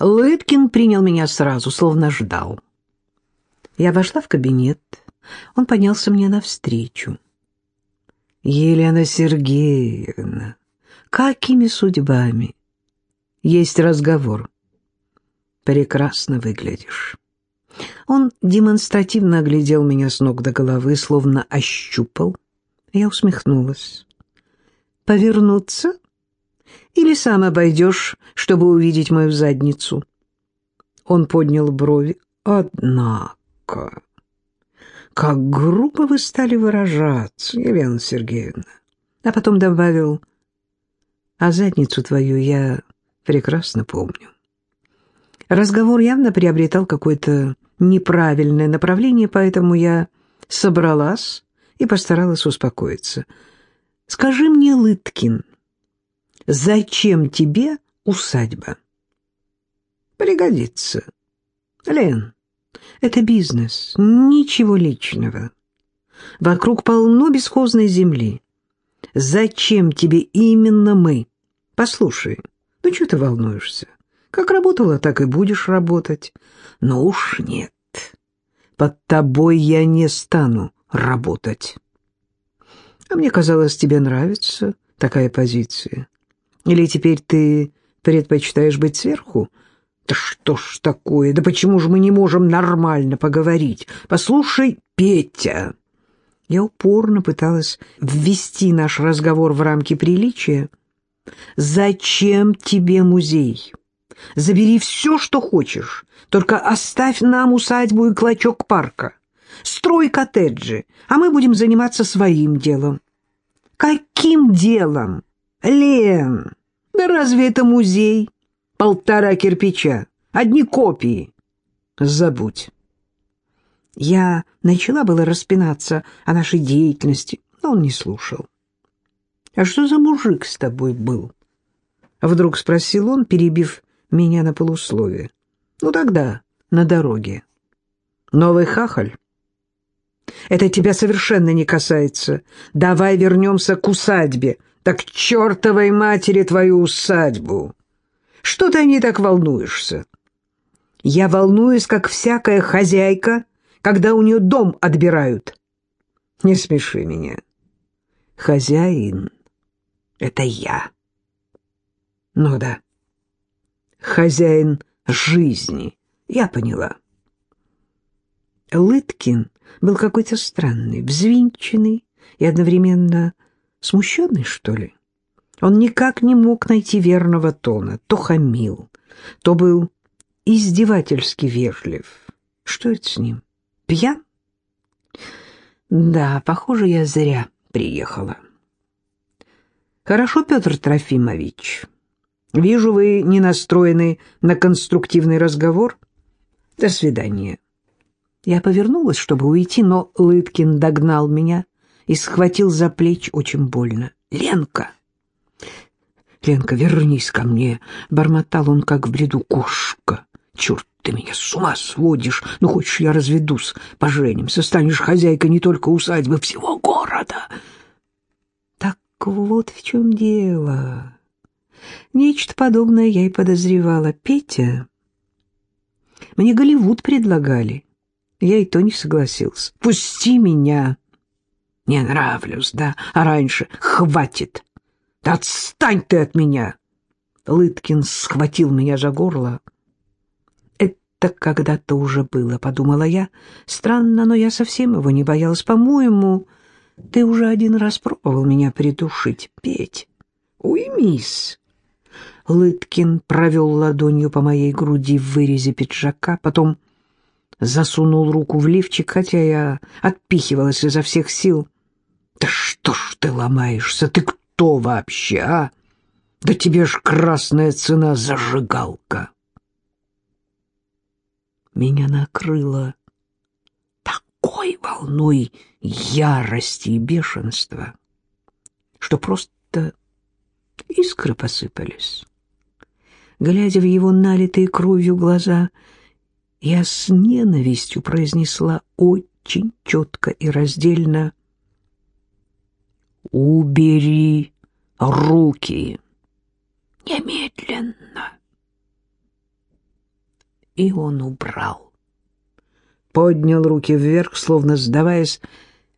Лыткин принял меня сразу, словно ждал. Я вошла в кабинет, он поднялся мне навстречу. «Елена Сергеевна, какими судьбами? Есть разговор. Прекрасно выглядишь». Он демонстративно оглядел меня с ног до головы, словно ощупал. Я усмехнулась. «Повернуться? Или сам обойдешь, чтобы увидеть мою задницу?» Он поднял брови. «Однако...» «Как грубо вы стали выражаться, Елена Сергеевна!» А потом добавил, «А задницу твою я прекрасно помню». Разговор явно приобретал какое-то неправильное направление, поэтому я собралась и постаралась успокоиться. «Скажи мне, Лыткин, зачем тебе усадьба?» «Пригодится. Лен, это бизнес, ничего личного. Вокруг полно бесхозной земли. Зачем тебе именно мы? Послушай, ну что ты волнуешься? Как работала, так и будешь работать. Но уж нет. Под тобой я не стану работать. А мне казалось, тебе нравится такая позиция. Или теперь ты предпочитаешь быть сверху? Да что ж такое? Да почему же мы не можем нормально поговорить? Послушай, Петя. Я упорно пыталась ввести наш разговор в рамки приличия. Зачем тебе музей? Забери все, что хочешь, только оставь нам усадьбу и клочок парка. Строй коттеджи, а мы будем заниматься своим делом. Каким делом? Лен, да разве это музей? Полтора кирпича, одни копии. Забудь. Я начала было распинаться о нашей деятельности, но он не слушал. «А что за мужик с тобой был?» Вдруг спросил он, перебив меня на полусловие. Ну тогда, на дороге. Новый хахаль? Это тебя совершенно не касается. Давай вернемся к усадьбе. Так чертовой матери твою усадьбу. Что ты не так волнуешься? Я волнуюсь, как всякая хозяйка, когда у нее дом отбирают. Не смеши меня. Хозяин — это я. Ну да хозяин жизни. Я поняла. Лыткин был какой-то странный, взвинченный и одновременно смущенный, что ли. Он никак не мог найти верного тона, то хамил, то был издевательски вежлив. Что это с ним? Пьян? Да, похоже, я зря приехала. Хорошо, Петр Трофимович. Вижу, вы не настроены на конструктивный разговор. До свидания. Я повернулась, чтобы уйти, но Лыткин догнал меня и схватил за плечи очень больно. «Ленка!» «Ленка, вернись ко мне!» — бормотал он, как в бреду кошка. «Черт, ты меня с ума сводишь! Ну, хочешь, я разведусь, поженимся, станешь хозяйкой не только усадьбы, всего города!» «Так вот в чем дело!» Нечто подобное я и подозревала. Петя... Мне Голливуд предлагали. Я и то не согласился. Пусти меня. Не нравлюсь, да? А раньше хватит. Да отстань ты от меня. Лыткин схватил меня за горло. Это когда-то уже было, подумала я. Странно, но я совсем его не боялась. По-моему, ты уже один раз пробовал меня придушить, Петь. Уймись. Лыткин провел ладонью по моей груди в вырезе пиджака, потом засунул руку в лифчик, хотя я отпихивалась изо всех сил. «Да что ж ты ломаешься? Ты кто вообще, а? Да тебе ж красная цена зажигалка!» Меня накрыло такой волной ярости и бешенства, что просто искры посыпались глядя в его налитые кровью глаза, я с ненавистью произнесла очень четко и раздельно «Убери руки! Немедленно!» И он убрал. Поднял руки вверх, словно сдаваясь,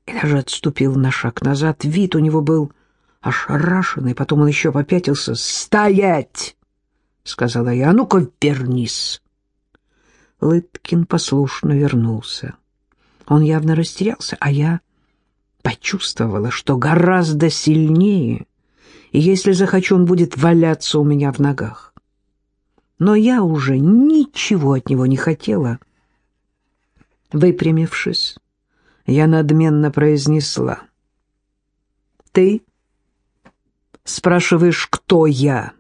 и даже отступил на шаг назад. Вид у него был ошарашенный, потом он еще попятился. «Стоять!» — сказала я. «А ну-ка, вернись!» Лыткин послушно вернулся. Он явно растерялся, а я почувствовала, что гораздо сильнее, если захочу, он будет валяться у меня в ногах. Но я уже ничего от него не хотела. Выпрямившись, я надменно произнесла. «Ты спрашиваешь, кто я?»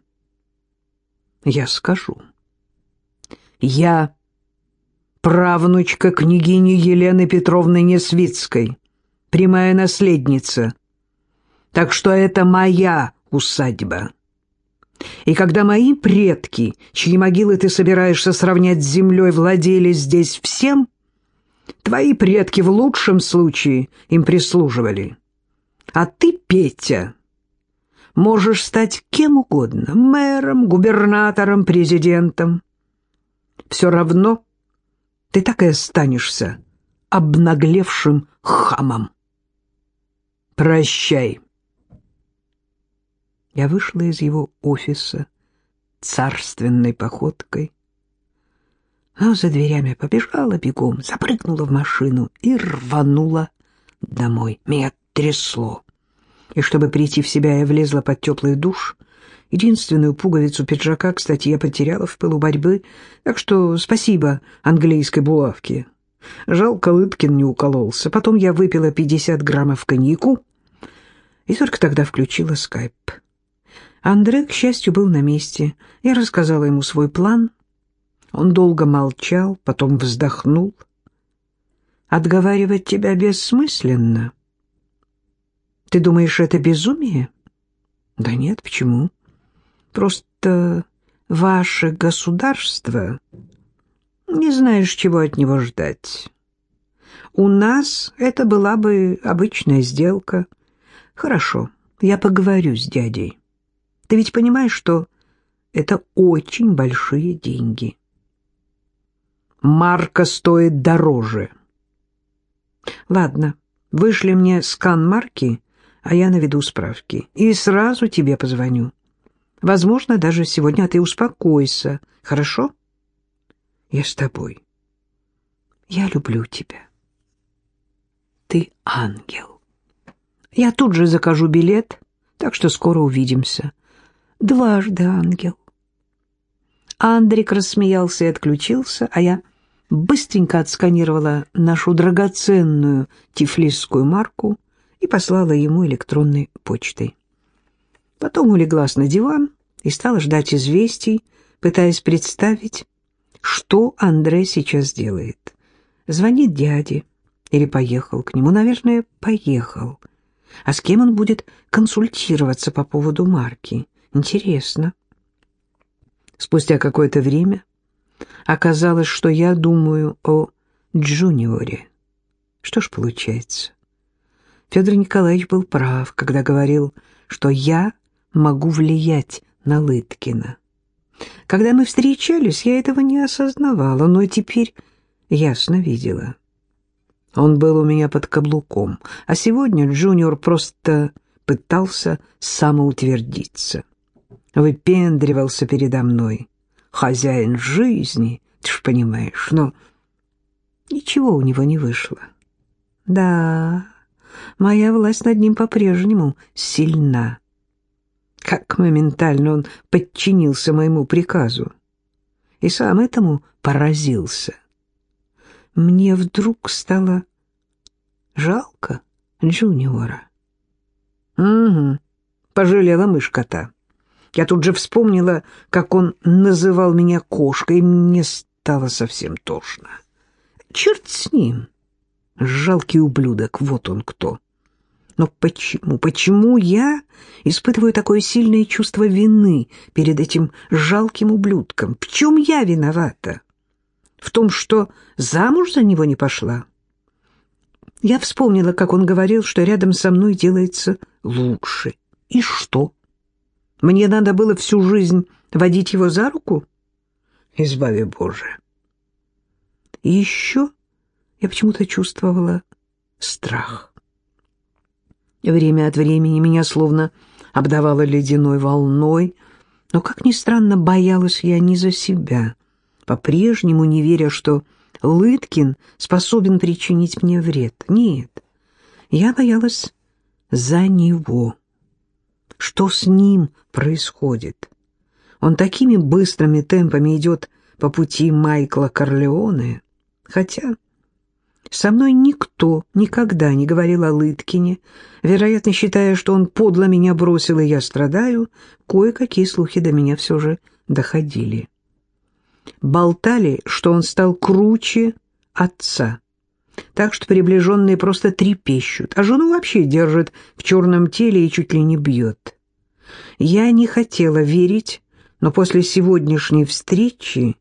«Я скажу. Я правнучка княгини Елены Петровны Несвицкой, прямая наследница. Так что это моя усадьба. И когда мои предки, чьи могилы ты собираешься сравнять с землей, владели здесь всем, твои предки в лучшем случае им прислуживали. А ты, Петя, можешь стать кем угодно — мэром, губернатором, президентом. Все равно ты так и останешься обнаглевшим хамом. Прощай. Я вышла из его офиса царственной походкой, а за дверями побежала бегом, запрыгнула в машину и рванула домой. Меня трясло. И чтобы прийти в себя, я влезла под теплый душ — Единственную пуговицу пиджака, кстати, я потеряла в пылу борьбы, так что спасибо английской булавке. Жалко, Лыткин не укололся. Потом я выпила 50 граммов коньяку и только тогда включила скайп. Андре, к счастью, был на месте. Я рассказала ему свой план. Он долго молчал, потом вздохнул. «Отговаривать тебя бессмысленно. Ты думаешь, это безумие?» «Да нет, почему?» Просто ваше государство не знаешь, чего от него ждать. У нас это была бы обычная сделка. Хорошо, я поговорю с дядей. Ты ведь понимаешь, что это очень большие деньги. Марка стоит дороже. Ладно, вышли мне скан марки, а я наведу справки. И сразу тебе позвоню. Возможно, даже сегодня ты успокойся. Хорошо? Я с тобой. Я люблю тебя. Ты ангел. Я тут же закажу билет, так что скоро увидимся. Дважды ангел. Андрик рассмеялся и отключился, а я быстренько отсканировала нашу драгоценную тифлисскую марку и послала ему электронной почтой. Потом улеглась на диван и стала ждать известий, пытаясь представить, что Андре сейчас делает. Звонит дяде или поехал к нему. Наверное, поехал. А с кем он будет консультироваться по поводу марки? Интересно. Спустя какое-то время оказалось, что я думаю о Джуниоре. Что ж получается? Федор Николаевич был прав, когда говорил, что я могу влиять на Лыткина. Когда мы встречались, я этого не осознавала, но теперь ясно видела. Он был у меня под каблуком, а сегодня Джуниор просто пытался самоутвердиться. Выпендривался передо мной. Хозяин жизни, ты ж понимаешь, но ничего у него не вышло. Да, моя власть над ним по-прежнему сильна. Как моментально он подчинился моему приказу. И сам этому поразился. Мне вдруг стало жалко Джуниора. Угу, пожалела мышь кота. Я тут же вспомнила, как он называл меня кошкой, и мне стало совсем тошно. Черт с ним! Жалкий ублюдок, вот он кто. Но почему, почему я испытываю такое сильное чувство вины перед этим жалким ублюдком? В чем я виновата? В том, что замуж за него не пошла? Я вспомнила, как он говорил, что рядом со мной делается лучше. И что? Мне надо было всю жизнь водить его за руку? Избави Боже. И еще я почему-то чувствовала страх. Время от времени меня словно обдавало ледяной волной, но, как ни странно, боялась я не за себя, по-прежнему не веря, что Лыткин способен причинить мне вред. Нет, я боялась за него. Что с ним происходит? Он такими быстрыми темпами идет по пути Майкла Корлеоне, хотя... Со мной никто никогда не говорил о Лыткине, вероятно, считая, что он подло меня бросил, и я страдаю, кое-какие слухи до меня все же доходили. Болтали, что он стал круче отца, так что приближенные просто трепещут, а жену вообще держит в черном теле и чуть ли не бьет. Я не хотела верить, но после сегодняшней встречи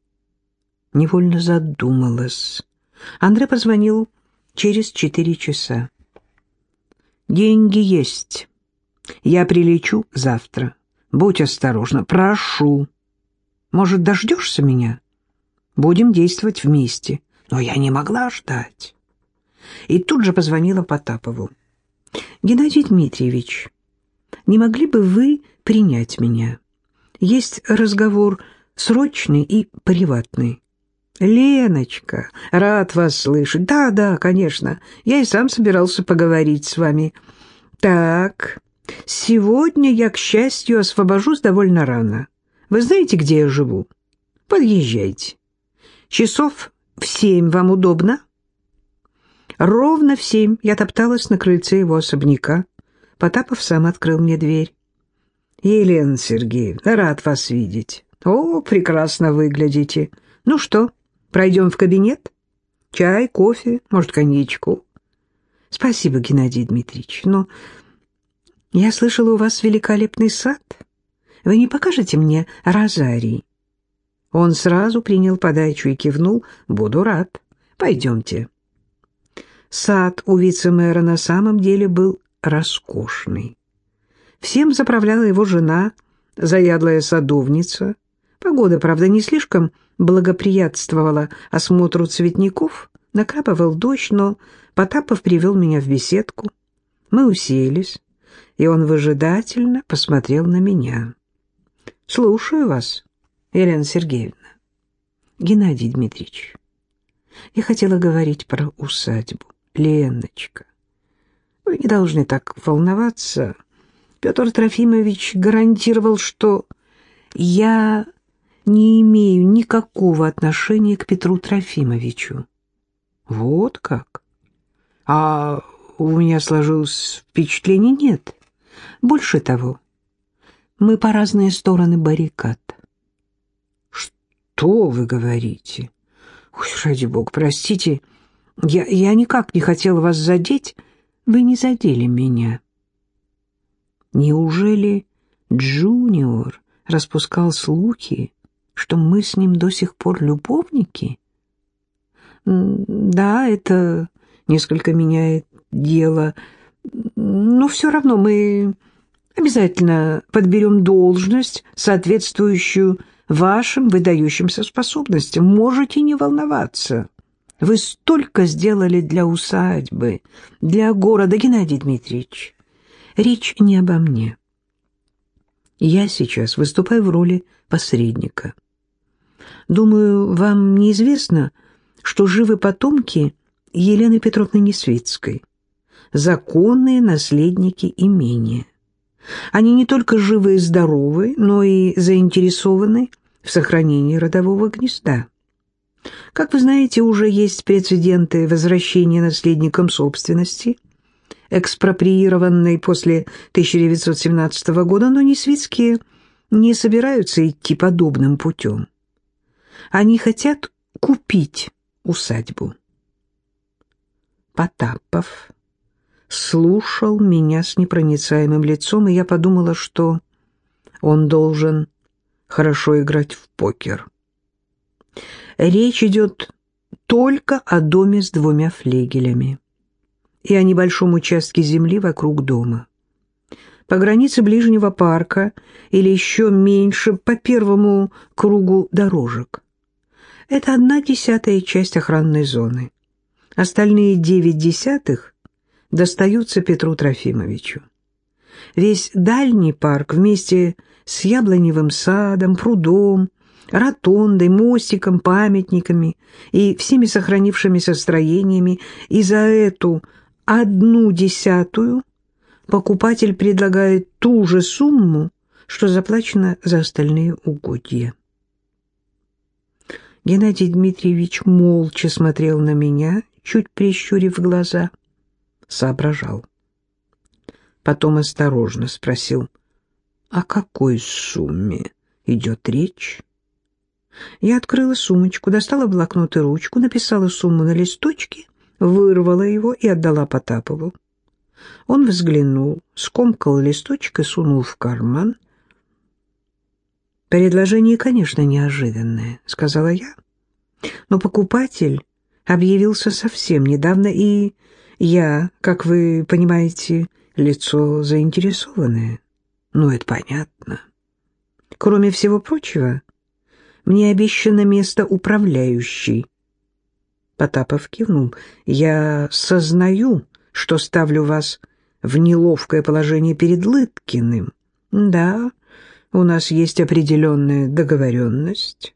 невольно задумалась. Андре позвонил через четыре часа. «Деньги есть. Я прилечу завтра. Будь осторожна, прошу. Может, дождешься меня? Будем действовать вместе». Но я не могла ждать. И тут же позвонила Потапову. «Геннадий Дмитриевич, не могли бы вы принять меня? Есть разговор срочный и приватный». «Леночка, рад вас слышать. Да, да, конечно. Я и сам собирался поговорить с вами. Так, сегодня я, к счастью, освобожусь довольно рано. Вы знаете, где я живу? Подъезжайте. Часов в семь вам удобно?» Ровно в семь я топталась на крыльце его особняка. Потапов сам открыл мне дверь. «Елена Сергеевна, рад вас видеть. О, прекрасно выглядите. Ну что, Пройдем в кабинет? Чай, кофе, может, коньячку? Спасибо, Геннадий Дмитриевич, но я слышала, у вас великолепный сад. Вы не покажете мне розарий? Он сразу принял подачу и кивнул. Буду рад. Пойдемте. Сад у вице-мэра на самом деле был роскошный. Всем заправляла его жена, заядлая садовница. Погода, правда, не слишком благоприятствовала осмотру цветников, накрапывал дождь, но Потапов привел меня в беседку. Мы уселись, и он выжидательно посмотрел на меня. «Слушаю вас, Елена Сергеевна». «Геннадий Дмитриевич, я хотела говорить про усадьбу. Леночка, вы не должны так волноваться. Петр Трофимович гарантировал, что я не имею никакого отношения к Петру Трофимовичу. Вот как? А у меня сложилось впечатление нет. Больше того, мы по разные стороны баррикад. Что вы говорите? Ой, ради бога, простите, я, я никак не хотел вас задеть. Вы не задели меня. Неужели Джуниор распускал слухи, что мы с ним до сих пор любовники? Да, это несколько меняет дело, но все равно мы обязательно подберем должность, соответствующую вашим выдающимся способностям. Можете не волноваться. Вы столько сделали для усадьбы, для города, Геннадий Дмитриевич. Речь не обо мне. Я сейчас выступаю в роли посредника. Думаю, вам неизвестно, что живы потомки Елены Петровны Несвицкой, законные наследники имения. Они не только живы и здоровы, но и заинтересованы в сохранении родового гнезда. Как вы знаете, уже есть прецеденты возвращения наследникам собственности, экспроприированной после 1917 года, но Несвицкие не собираются идти подобным путем. Они хотят купить усадьбу. Потапов слушал меня с непроницаемым лицом, и я подумала, что он должен хорошо играть в покер. Речь идет только о доме с двумя флегелями и о небольшом участке земли вокруг дома. По границе ближнего парка или еще меньше по первому кругу дорожек. Это одна десятая часть охранной зоны. Остальные девять десятых достаются Петру Трофимовичу. Весь дальний парк вместе с яблоневым садом, прудом, ротондой, мостиком, памятниками и всеми сохранившимися строениями, и за эту одну десятую покупатель предлагает ту же сумму, что заплачено за остальные угодья. Геннадий Дмитриевич молча смотрел на меня, чуть прищурив глаза, соображал. Потом осторожно спросил, о какой сумме идет речь? Я открыла сумочку, достала блокнот и ручку, написала сумму на листочке, вырвала его и отдала Потапову. Он взглянул, скомкал листочек и сунул в карман. «Предложение, конечно, неожиданное», — сказала я. «Но покупатель объявился совсем недавно, и я, как вы понимаете, лицо заинтересованное. Ну, это понятно. Кроме всего прочего, мне обещано место управляющей». Потапов кивнул. «Я сознаю, что ставлю вас в неловкое положение перед Лыткиным. Да, у нас есть определенная договоренность.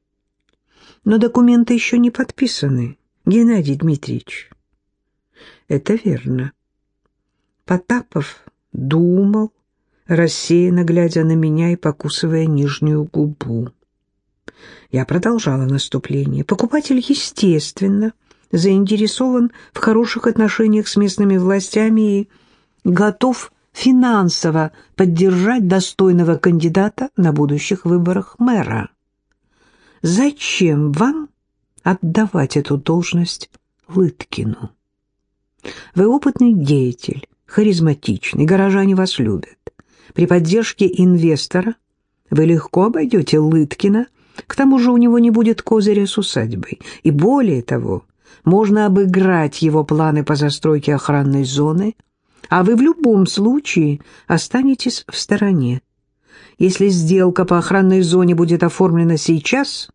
Но документы еще не подписаны, Геннадий Дмитриевич. Это верно. Потапов думал, рассеянно глядя на меня и покусывая нижнюю губу. Я продолжала наступление. Покупатель, естественно, заинтересован в хороших отношениях с местными властями и готов финансово поддержать достойного кандидата на будущих выборах мэра. Зачем вам отдавать эту должность Лыткину? Вы опытный деятель, харизматичный, горожане вас любят. При поддержке инвестора вы легко обойдете Лыткина, к тому же у него не будет козыря с усадьбой. И более того, можно обыграть его планы по застройке охранной зоны, а вы в любом случае останетесь в стороне. Если сделка по охранной зоне будет оформлена сейчас,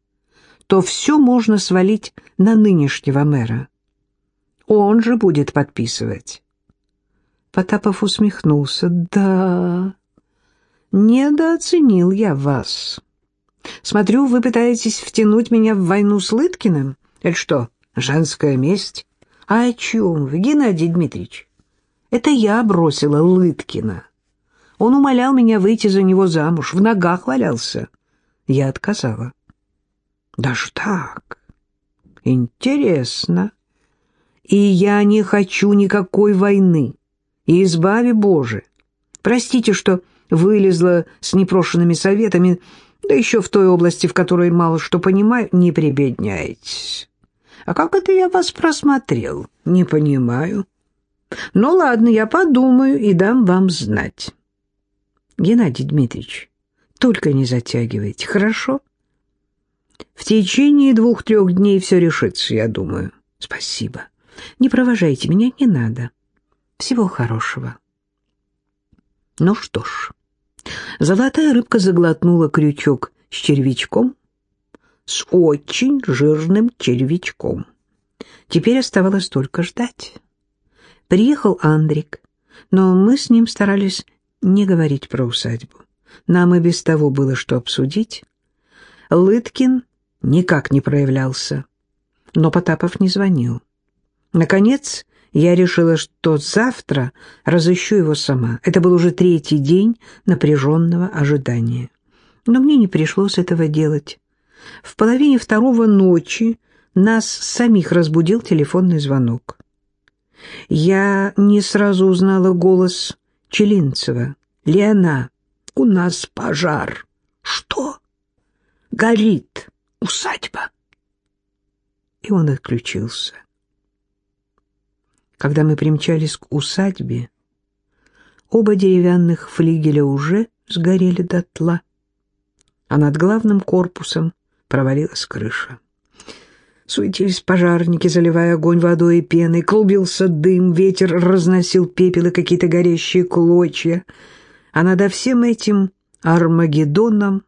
то все можно свалить на нынешнего мэра. Он же будет подписывать. Потапов усмехнулся. «Да, недооценил я вас. Смотрю, вы пытаетесь втянуть меня в войну с Лыткиным? Это что, Женская месть? А о чем вы, Геннадий Дмитриевич? Это я бросила Лыткина. Он умолял меня выйти за него замуж, в ногах валялся. Я отказала. Даже так? Интересно. И я не хочу никакой войны. И избави Боже. Простите, что вылезла с непрошенными советами, да еще в той области, в которой мало что понимаю, не прибедняйтесь. А как это я вас просмотрел? Не понимаю. Ну ладно, я подумаю и дам вам знать. Геннадий Дмитриевич, только не затягивайте, хорошо? В течение двух-трех дней все решится, я думаю. Спасибо. Не провожайте меня, не надо. Всего хорошего. Ну что ж, золотая рыбка заглотнула крючок с червячком, с очень жирным червячком. Теперь оставалось только ждать. Приехал Андрик, но мы с ним старались не говорить про усадьбу. Нам и без того было что обсудить. Лыткин никак не проявлялся, но Потапов не звонил. Наконец, я решила, что завтра разыщу его сама. Это был уже третий день напряженного ожидания. Но мне не пришлось этого делать. В половине второго ночи нас самих разбудил телефонный звонок. Я не сразу узнала голос Челинцева. «Лена, у нас пожар». «Что?» «Горит усадьба». И он отключился. Когда мы примчались к усадьбе, оба деревянных флигеля уже сгорели дотла, а над главным корпусом провалилась крыша. Суетились пожарники, заливая огонь водой и пеной, клубился дым, ветер разносил пепел и какие-то горящие клочья. А над всем этим Армагеддоном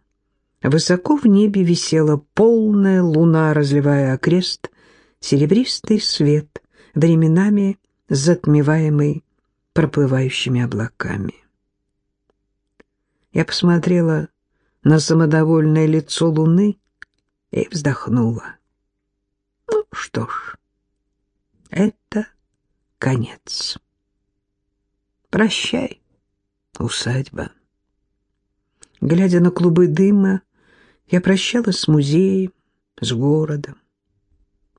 Высоко в небе висела полная луна, разливая окрест серебристый свет, временами затмеваемый проплывающими облаками. Я посмотрела на самодовольное лицо луны и вздохнула. Что ж, это конец. Прощай, усадьба. Глядя на клубы дыма, я прощалась с музеем, с городом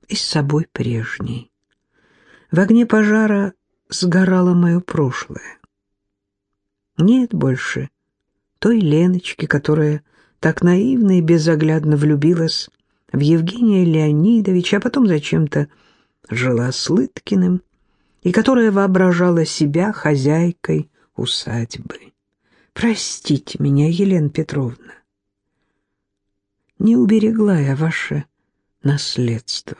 и с собой прежней. В огне пожара сгорало мое прошлое. Нет больше той Леночки, которая так наивно и безоглядно влюбилась в Евгения Леонидовича, а потом зачем-то жила с Лыткиным, и которая воображала себя хозяйкой усадьбы. Простите меня, Елена Петровна. Не уберегла я ваше наследство.